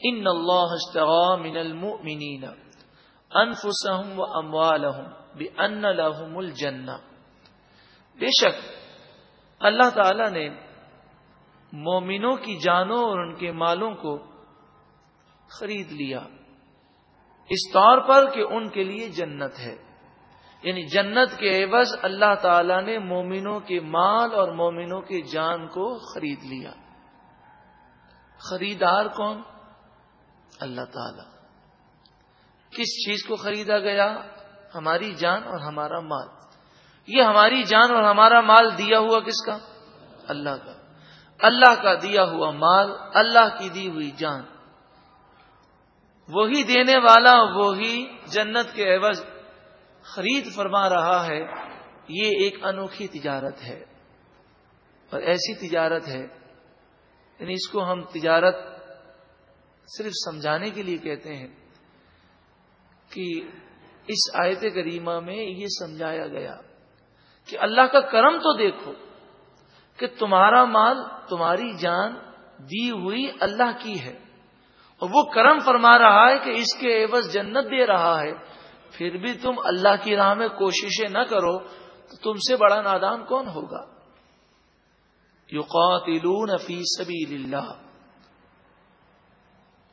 ان اللہ من المؤمنین انفسهم و اموالهم بان لهم الجنہ بے شک اللہ تعالی نے مومنوں کی جانوں اور ان کے مالوں کو خرید لیا۔ اس طور پر کہ ان کے لیے جنت ہے۔ یعنی جنت کے عوض اللہ تعالی نے مومنوں کے مال اور مومنوں کے جان کو خرید لیا۔ خریدار کون؟ اللہ تعالی۔ کس چیز کو خریدا گیا؟ ہماری جان اور ہمارا مال۔ یہ ہماری جان اور ہمارا مال دیا ہوا کس کا؟ اللہ کا۔ اللہ کا دیا ہوا مال، اللہ کی دی ہوئی جان۔ وہی دینے والا، وہی جنت کے عوض خرید فرما رہا ہے۔ یہ ایک انوکھی تجارت ہے۔ اور ایسی تجارت ہے یعنی اس کو ہم تجارت صرف سمجھانے کے لیے کہتے ہیں کہ اس آیت کریمہ میں یہ سمجھایا گیا کہ اللہ کا کرم تو دیکھو کہ تمہارا مال، تمہاری جان دی ہوئی اللہ کی ہے اور وہ کرم فرما رہا ہے کہ اس کے عوض جنت دے رہا ہے۔ پھر بھی تم اللہ کی راہ میں کوششیں نہ کرو تو تم سے بڑا نادان کون ہوگا؟ یقاتلون فی سبیل اللہ۔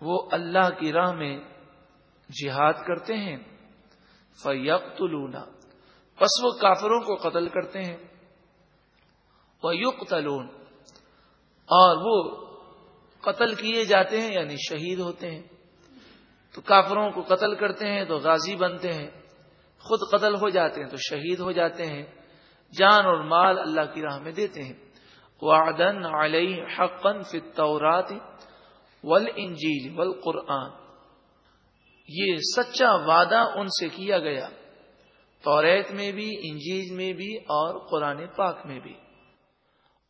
وہ اللہ کی راہ میں جہاد کرتے ہیں۔ فیقتلون پس وہ کافروں کو قتل کرتے ہیں۔ وہ اور وہ قتل کیے جاتے ہیں یعنی شہید ہوتے ہیں۔ تو کافروں کو قتل کرتے ہیں تو غازی بنتے ہیں۔ خود قتل ہو جاتے ہیں تو شہید ہو جاتے ہیں۔ جان اور مال اللہ کی راہ میں دیتے ہیں۔ وعدن علی حقن فی التورات والانجیل والقرآن۔ یہ سچا وعدہ ان سے کیا گیا۔ توریت میں بھی، انجیل میں بھی اور قرآن پاک میں بھی۔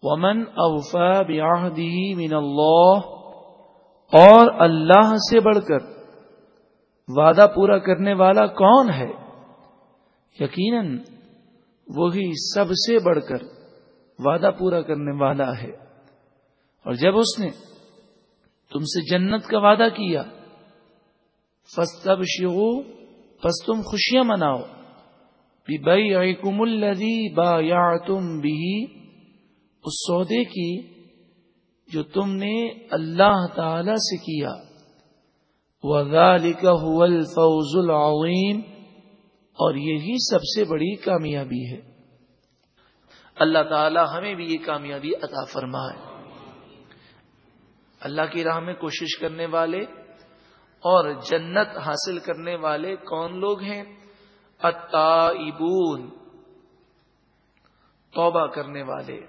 ومن اوفا بعہدہ من اللہ، اور اللہ سے بڑھ کر۔ وعدہ پورا کرنے والا کون ہے؟ یقیناً وہی سب سے بڑھ کر وعدہ پورا کرنے والا ہے۔ اور جب اس نے تم سے جنت کا وعدہ کیا۔ فستب شیو پس تم خوشیاں مناؤ۔ بھائی کم الدی با یا تم بھی اس سودے کی جو تم نے اللہ تعالی سے کیا۔ وَذَلِكَ هُوَ الْفَوْزُ الْعَظِيمُ اور یہی سب سے بڑی کامیابی ہے۔ اللہ تعالی ہمیں بھی یہ کامیابی عطا فرمائے۔ اللہ کی راہ میں کوشش کرنے والے اور جنت حاصل کرنے والے کون لوگ ہیں؟ التائبون توبہ کرنے والے۔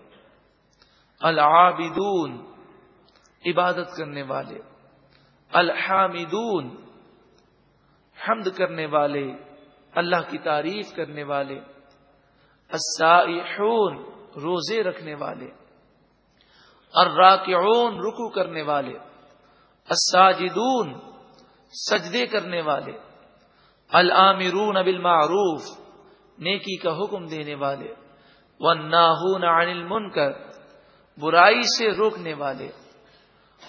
العابدون، عبادت کرنے والے۔ الحامدون، حمد کرنے والے۔ اللہ کی تعریف کرنے والے۔ السائحون، روزے رکھنے والے۔ الراکعون رکو کرنے والے، الساجدون، سجدے کرنے والے العامرون بالمعروف، نیکی کا حکم دینے والے، والناہون عن المنکر، برائی سے روکنے والے،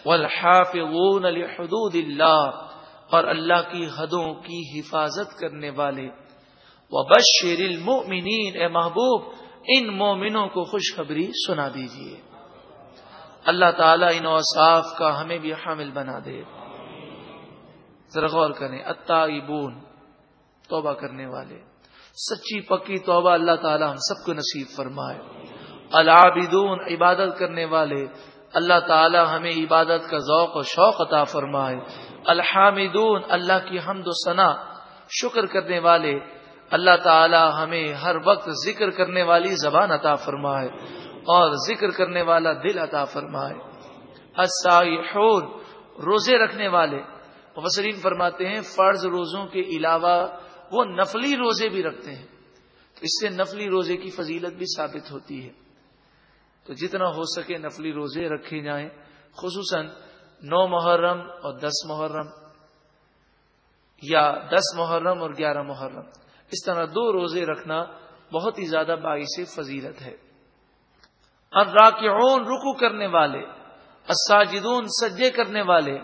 والحافظون لحدود اللہ، اور اللہ کی حدوں کی حفاظت کرنے والے، وبشر المؤمنین، اے محبوب، ان مومنوں کو خوشخبری سنا دیجیے اللہ تعالیٰ ان اوصاف کا ہمیں بھی حامل بنا دے۔ ذرا غور کریں اتائبون توبہ کرنے والے۔ سچی پکی توبہ اللہ تعالیٰ ہم سب کو نصیب فرمائے۔ العابدون، عبادت کرنے والے۔ اللہ تعالی ہمیں عبادت کا ذوق و شوق عطا فرمائے۔ الحامدون، اللہ کی حمد و ثنا، شکر کرنے والے۔ اللہ تعالی ہمیں ہر وقت ذکر کرنے والی زبان عطا فرمائے۔ اور ذکر کرنے والا دل عطا فرمائے۔ السائحون، روزے رکھنے والے۔ مبصرین فرماتے ہیں، فرض روزوں کے علاوہ وہ نفلی روزے بھی رکھتے ہیں۔ اس سے نفلی روزے کی فضیلت بھی ثابت ہوتی ہے۔ تو جتنا ہو سکے نفلی روزے رکھے جائیں، خصوصاً نو محرم اور دس محرم یا دس محرم اور گیارہ محرم۔ اس طرح دو روزے رکھنا بہت ہی زیادہ باعث فضیلت ہے۔ اور راکعون رکو کرنے والے اساجدون سجے کرنے والے،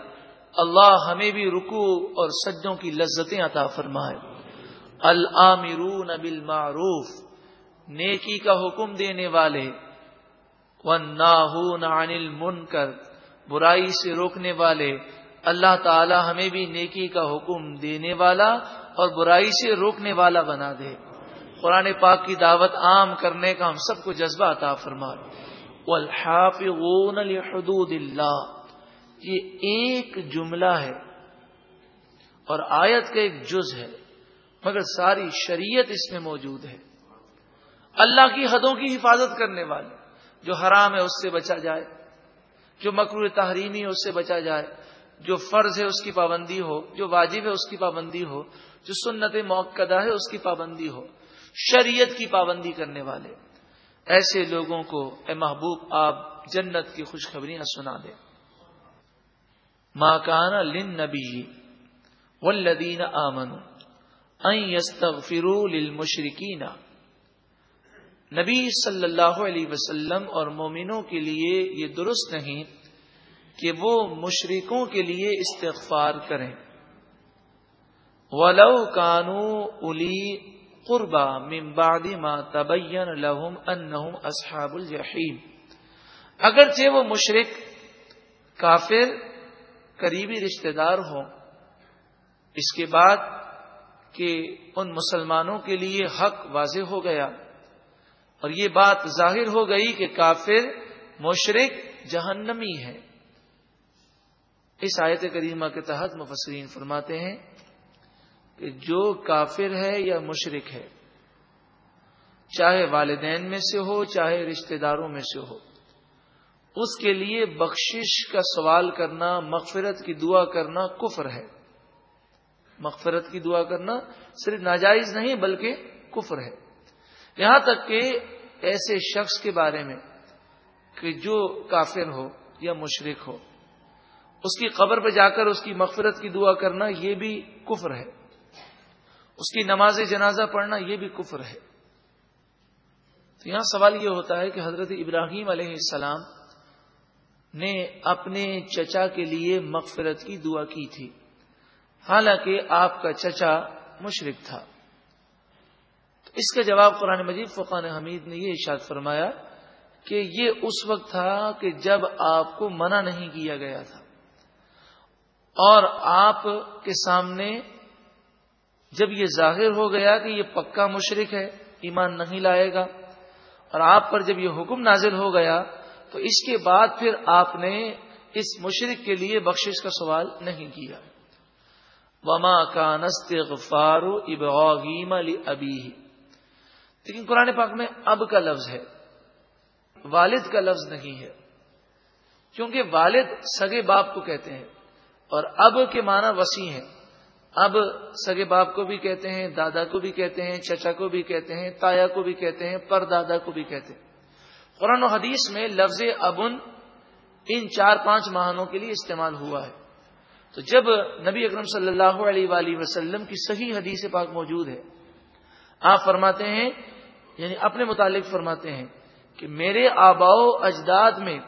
اللہ ہمیں بھی رکو اور سجدوں کی لذتیں عطا فرمائے۔ العامرون بالمعروف، نیکی کا حکم دینے والے، والناہون عن المنکر، برائی سے روکنے والے۔ اللہ تعالی ہمیں بھی نیکی کا حکم دینے والا اور برائی سے روکنے والا بنا دے۔ قرآن پاک کی دعوت عام کرنے کا ہم سب کو جذبہ عطا فرما والحافظون لحدود اللہ۔ یہ ایک جملہ ہے اور آیت کا ایک جز ہے، مگر ساری شریعت اس میں موجود ہے۔ اللہ کی حدوں کی حفاظت کرنے والے، جو حرام ہے اس سے بچا جائے، جو مکرو تحریمی ہے اس سے بچا جائے، جو فرض ہے اس کی پابندی ہو، جو واجب ہے اس کی پابندی ہو، جو سنت موقع ہے اس کی پابندی ہو۔ شریعت کی پابندی کرنے والے۔ ایسے لوگوں کو اے محبوب، آپ جنت کی خوشخبریاں سنا دیں ماں کانا لن نبی ولدین آمن فرو للمشرکین نبی صلی اللہ علیہ وسلم اور مومنوں کے لیے یہ درست نہیں کہ وہ مشرکوں کے لیے استغفار کریں۔ ولو کانو الی قربا ممبادی ما تبین لہم انہم اصحاب الجحیم۔ اگرچہ وہ مشرق کافر، قریبی رشتہ دار ہوں، اس کے بعد کہ ان مسلمانوں کے لیے حق واضح ہو گیا، اور یہ بات ظاہر ہو گئی کہ کافر مشرق جہنمی ہے اس آیت کریمہ کے تحت مفسرین فرماتے ہیں کہ جو کافر ہے یا مشرق ہے، چاہے والدین میں سے ہو، چاہے رشتہ داروں میں سے ہو، اس کے لیے بخشش کا سوال کرنا، مغفرت کی دعا کرنا کفر ہے۔ مغفرت کی دعا کرنا صرف ناجائز نہیں، بلکہ کفر ہے۔ یہاں تک کہ ایسے شخص کے بارے میں کہ جو کافر ہو یا مشرق ہو، اس کی قبر پہ جا کر اس کی مغفرت کی دعا کرنا یہ بھی کفر ہے۔ اس کی نماز جنازہ پڑھنا یہ بھی کفر ہے۔ تو یہاں سوال یہ ہوتا ہے کہ حضرت ابراہیم علیہ السلام نے اپنے چچا کے لیے مغفرت کی دعا کی تھی۔ حالانکہ آپ کا چچا مشرق تھا۔ تو اس کا جواب قرآن مجید فقان حمید نے یہ ارشاد فرمایا کہ یہ اس وقت تھا کہ جب آپ کو منع نہیں کیا گیا تھا اور آپ کے سامنے جب یہ ظاہر ہو گیا کہ یہ پکا مشرق ہے، ایمان نہیں لائے گا، اور آپ پر جب یہ حکم نازل ہو گیا، تو اس کے بعد پھر آپ نے اس مشرق کے لیے بخشش کا سوال نہیں کیا۔ وما کا نست غفارو ابراہیم علی ابی لیکن قرآن پاک میں اب کا لفظ ہے، والد کا لفظ نہیں ہے۔ کیونکہ والد سگے باپ کو کہتے ہیں، اور اب کے معنی وسیع ہیں۔ اب سگے باپ کو بھی کہتے ہیں، دادا کو بھی کہتے ہیں، چچا کو بھی کہتے ہیں، تایا کو بھی کہتے ہیں پر دادا کو بھی کہتے ہیں۔ قرآن و حدیث میں لفظ ابن ان چار پانچ ماہانوں کے لیے استعمال ہوا ہے۔ تو جب نبی اکرم صلی اللہ علیہ وآلہ وسلم کی صحیح حدیث پاک موجود ہے، آپ فرماتے ہیں یعنی اپنے متعلق فرماتے ہیں کہ میرے آباؤ اجداد میں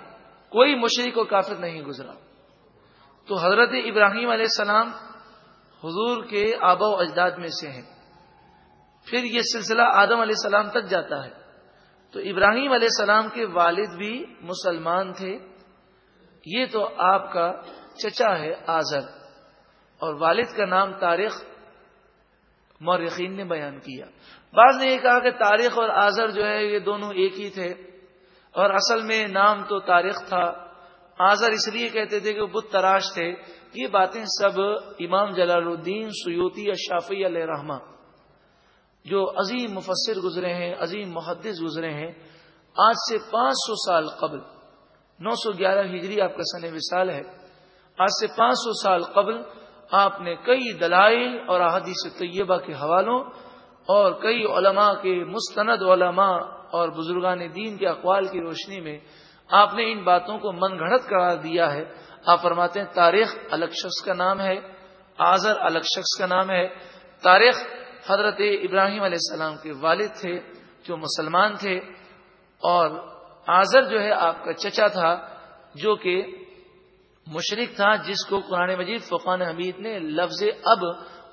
کوئی مشرق و کافر نہیں گزرا۔ تو حضرت ابراہیم علیہ السلام حضور کے آبا و اجداد میں سے ہیں۔ پھر یہ سلسلہ آدم علیہ السلام تک جاتا ہے۔ تو ابراہیم علیہ السلام کے والد بھی مسلمان تھے۔ یہ تو آپ کا چچا ہے آزر۔ اور والد کا نام تاریخ مورخین نے بیان کیا۔ بعض نے یہ کہا کہ تاریخ اور آزر جو ہے یہ دونوں ایک ہی تھے۔ اور اصل میں نام تو تاریخ تھا۔ آزر اس لیے کہتے تھے کہ وہ بت تراش تھے۔ یہ باتیں سب امام جلال الدین سیوتی اشافی علیہ رحمٰ جو عظیم مفسر گزرے ہیں، عظیم محدث گزرے ہیں، آج سے پانچ سو سال قبل، نو سو گیارہ ہجری آپ کا سن وصال ہے، آج سے پانچ سو سال قبل آپ نے کئی دلائل اور احادیث طیبہ کے حوالوں اور کئی علماء کے مستند علماء اور بزرگان دین کے اقوال کی روشنی میں آپ نے ان باتوں کو من گھڑت قرار دیا ہے۔ آپ فرماتے ہیں تاریخ الگ شخص کا نام ہے آزر الگ شخص کا نام ہے۔ تاریخ حضرت ابراہیم علیہ السلام کے والد تھے، جو مسلمان تھے۔ اور آزر جو ہے آپ کا چچا تھا، جو کہ مشرق تھا، جس کو قرآن مجید فقان حمید نے لفظ اب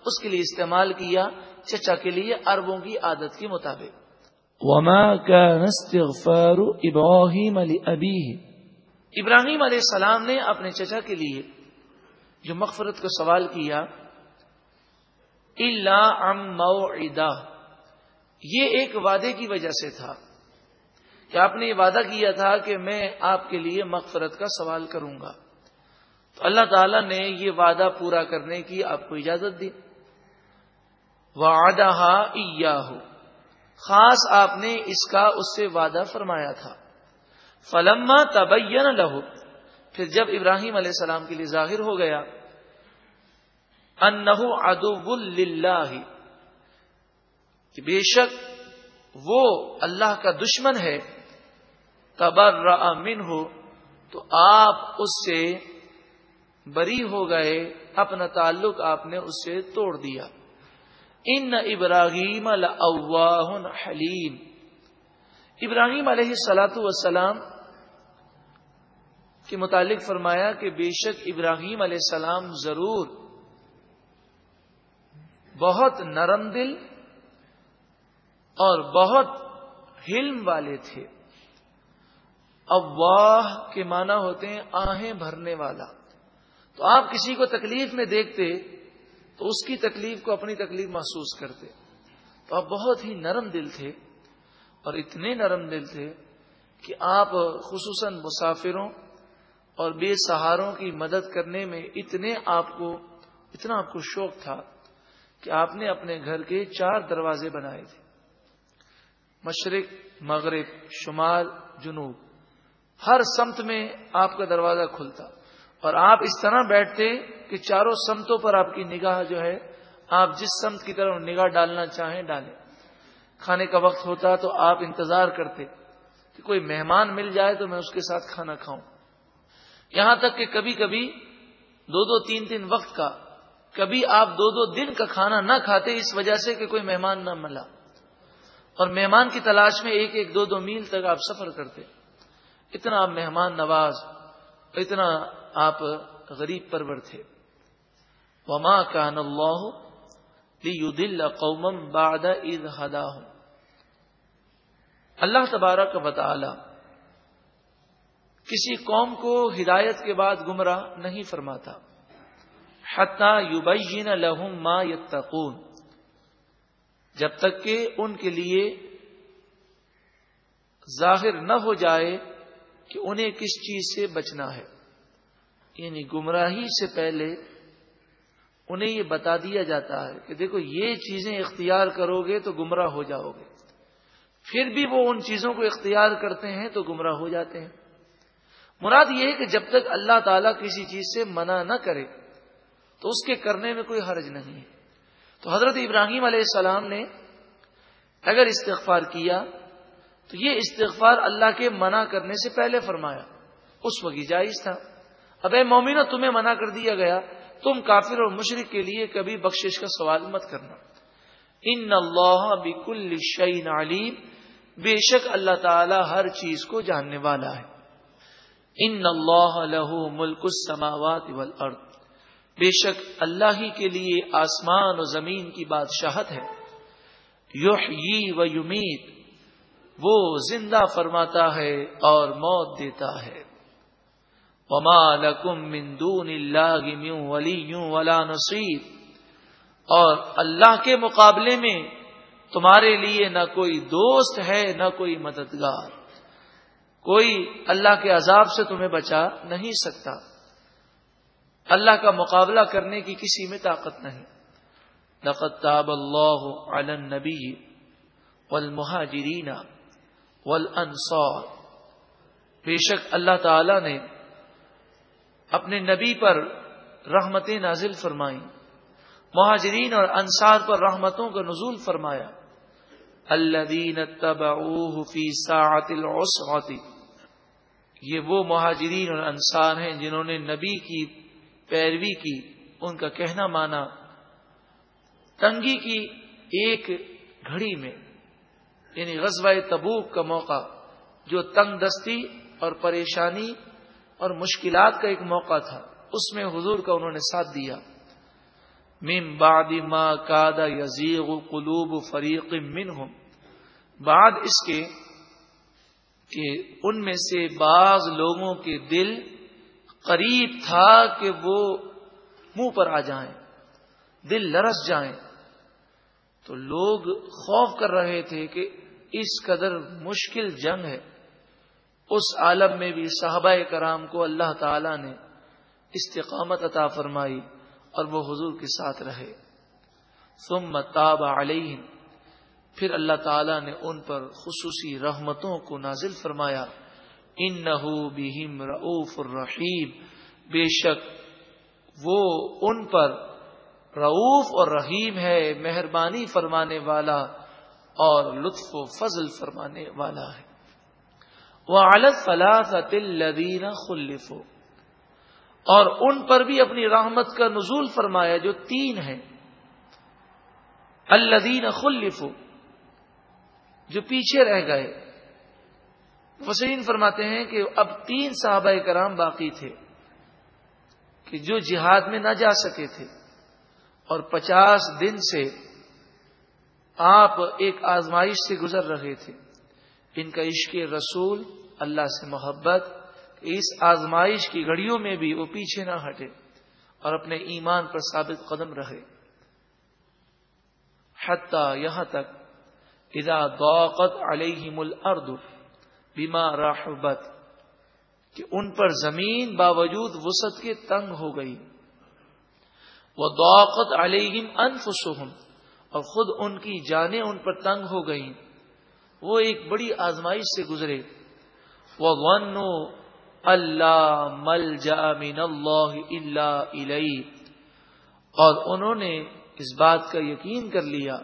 اس کے لیے استعمال کیا چچا کے لیے اربوں کی عادت کے مطابق۔ وما كان استغفار ابراہیم ابراہیم علیہ السلام نے اپنے چچا کے لیے جو مغفرت کو سوال کیا اللہ ام موعدہ. یہ ایک وعدے کی وجہ سے تھا۔ کہ آپ نے یہ وعدہ کیا تھا کہ میں آپ کے لیے مغفرت کا سوال کروں گا۔ تو اللہ تعالی نے یہ وعدہ پورا کرنے کی آپ کو اجازت دی۔ وعدہ ہو خاص آپ نے اس کا اس سے وعدہ فرمایا تھا۔ فلما تبین لہو پھر جب ابراہیم علیہ السلام کے لیے ظاہر ہو گیا، انہو ادو اللہ کہ بے شک وہ اللہ کا دشمن ہے تبر امن ہو تو آپ اس سے بری ہو گئے، اپنا تعلق آپ نے اس سے توڑ دیا۔ ان ابراہیم حلیم ابراہیم علیہ سلاۃ وسلام کے متعلق فرمایا کہ بے شک ابراہیم علیہ السلام ضرور بہت نرم دل اور بہت حلم والے تھے۔ ابواہ کے معنی ہوتے ہیں آہیں بھرنے والا۔ تو آپ کسی کو تکلیف میں دیکھتے تو اس کی تکلیف کو اپنی تکلیف محسوس کرتے۔ تو آپ بہت ہی نرم دل تھے۔ اور اتنے نرم دل تھے کہ آپ خصوصاً مسافروں اور بے سہاروں کی مدد کرنے میں اتنے آپ کو، اتنا آپ کو شوق تھا کہ آپ نے اپنے گھر کے چار دروازے بنائے تھے۔ مشرق، مغرب، شمال، جنوب۔ ہر سمت میں آپ کا دروازہ کھلتا۔ اور آپ اس طرح بیٹھتے کہ چاروں سمتوں پر آپ کی نگاہ جو ہے، آپ جس سمت کی طرف نگاہ ڈالنا چاہیں ڈالیں۔ کھانے کا وقت ہوتا تو آپ انتظار کرتے کہ کوئی مہمان مل جائے تو میں اس کے ساتھ کھانا کھاؤں۔ یہاں تک کہ کبھی کبھی دو دو تین تین وقت کا، کبھی آپ دو دو دن کا کھانا نہ کھاتے اس وجہ سے کہ کوئی مہمان نہ ملا۔ اور مہمان کی تلاش میں ایک ایک دو دو میل تک آپ سفر کرتے۔ اتنا آپ مہمان نواز، اتنا آپ غریب پرور تھے۔ وما کان اللہ قومم باد عید ہدا اللہ تبارک و تعالی کسی قوم کو ہدایت کے بعد گمراہ نہیں فرماتا۔ حتہ یوبین لہم ما یتقون۔ جب تک کہ ان کے لیے ظاہر نہ ہو جائے کہ انہیں کس چیز سے بچنا ہے۔ یعنی گمراہی سے پہلے انہیں یہ بتا دیا جاتا ہے کہ دیکھو یہ چیزیں اختیار کرو گے تو گمراہ ہو جاؤ گے۔ پھر بھی وہ ان چیزوں کو اختیار کرتے ہیں تو گمراہ ہو جاتے ہیں۔ مراد یہ ہے کہ جب تک اللہ تعالیٰ کسی چیز سے منع نہ کرے، تو اس کے کرنے میں کوئی حرج نہیں ہے۔ تو حضرت ابراہیم علیہ السلام نے اگر استغفار کیا، تو یہ استغفار اللہ کے منع کرنے سے پہلے فرمایا۔ اس وقت جائز تھا۔ اب اے مومنہ تمہیں منع کر دیا گیا۔ تم کافر اور مشرق کے لیے کبھی بخشش کا سوال مت کرنا۔ ان اللہ بکل شعین علیم۔ بے شک اللہ تعالی ہر چیز کو جاننے والا ہے۔ ان اللہ لہو ملک السماوات والارض۔ بے شک اللہ ہی کے لیے آسمان و زمین کی بادشاہت ہے۔ و یمید وہ زندہ فرماتا ہے اور موت دیتا ہے۔ وما لکم من دون اللہ ولی ولا نصیر۔ اور اللہ کے مقابلے میں تمہارے لیے نہ کوئی دوست ہے، نہ کوئی مددگار۔ کوئی اللہ کے عذاب سے تمہیں بچا نہیں سکتا۔ اللہ کا مقابلہ کرنے کی کسی میں طاقت نہیں۔ لقد تاب اللہ علی النبی والمہاجرین والانصار۔ بے شک اللہ تعالی نے اپنے نبی پر رحمتیں نازل فرمائیں۔ مہاجرین اور انصار پر رحمتوں کا نزول فرمایا۔ الذین اتبعوه فی ساعت العسعت یہ وہ مہاجرین اور انصار ہیں جنہوں نے نبی کی پیروی کی، ان کا کہنا مانا، تنگی کی ایک گھڑی میں یعنی غزوہ تبوک کا موقع، جو تنگ دستی اور پریشانی اور مشکلات کا ایک موقع تھا، اس میں حضور کا انہوں نے ساتھ دیا۔ مم باد ما کادا یزیغ قلوب فریق من بعد اس کے کہ ان میں سے بعض لوگوں کے دل قریب تھا کہ وہ منہ پر آ جائیں، دل لرس جائیں۔ تو لوگ خوف کر رہے تھے کہ اس قدر مشکل جنگ ہے۔ اس عالم میں بھی صحابہ کرام کو اللہ تعالی نے استقامت عطا فرمائی اور وہ حضور کے ساتھ رہے۔ ثم تاب علیہم۔ پھر اللہ تعالی نے ان پر خصوصی رحمتوں کو نازل فرمایا ان نہ بہم رعف الرحیم، بے شک وہ ان پر رعوف اور رحیم ہے، مہربانی فرمانے والا اور لطف و فضل فرمانے والا ہے۔ وہ عالت فلاح الدین خلف اور ان پر بھی اپنی رحمت کا نزول فرمایا جو تین ہیں۔ الدین خلف جو پیچھے رہ گئے۔ وسین فرماتے ہیں کہ اب تین صحابہ کرام باقی تھے کہ جو جہاد میں نہ جا سکے تھے۔ اور پچاس دن سے آپ ایک آزمائش سے گزر رہے تھے۔ ان کا عشق رسول، اللہ سے محبت، اس آزمائش کی گھڑیوں میں بھی وہ پیچھے نہ ہٹے اور اپنے ایمان پر ثابت قدم رہے۔ حتیٰ یہاں تک اذا ضاقت علیہم الارض بما رحبت کہ ان پر زمین باوجود وسط کے تنگ ہو گئی۔ وہ دوقت علیہم انفسہم، اور خود ان کی جانیں ان پر تنگ ہو گئیں۔ وہ ایک بڑی آزمائش سے گزرے۔ وہ ون اللہ مل جا مین اللہ اللہ اور انہوں نے اس بات کا یقین کر لیا۔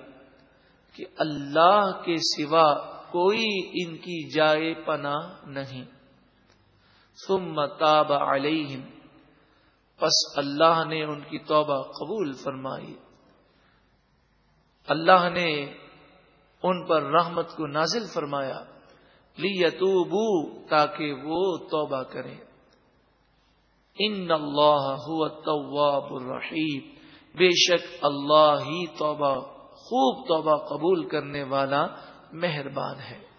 کہ اللہ کے سوا کوئی ان کی جائے پنا نہیں۔ ثم تاب علیہم۔ پس اللہ نے ان کی توبہ قبول فرمائی۔ اللہ نے ان پر رحمت کو نازل فرمایا۔ لی تاکہ وہ توبہ کریں۔ ان اللہ هو التواب الرحیم۔ بے شک اللہ ہی توبہ خوب توبہ قبول کرنے والا مہربان ہے۔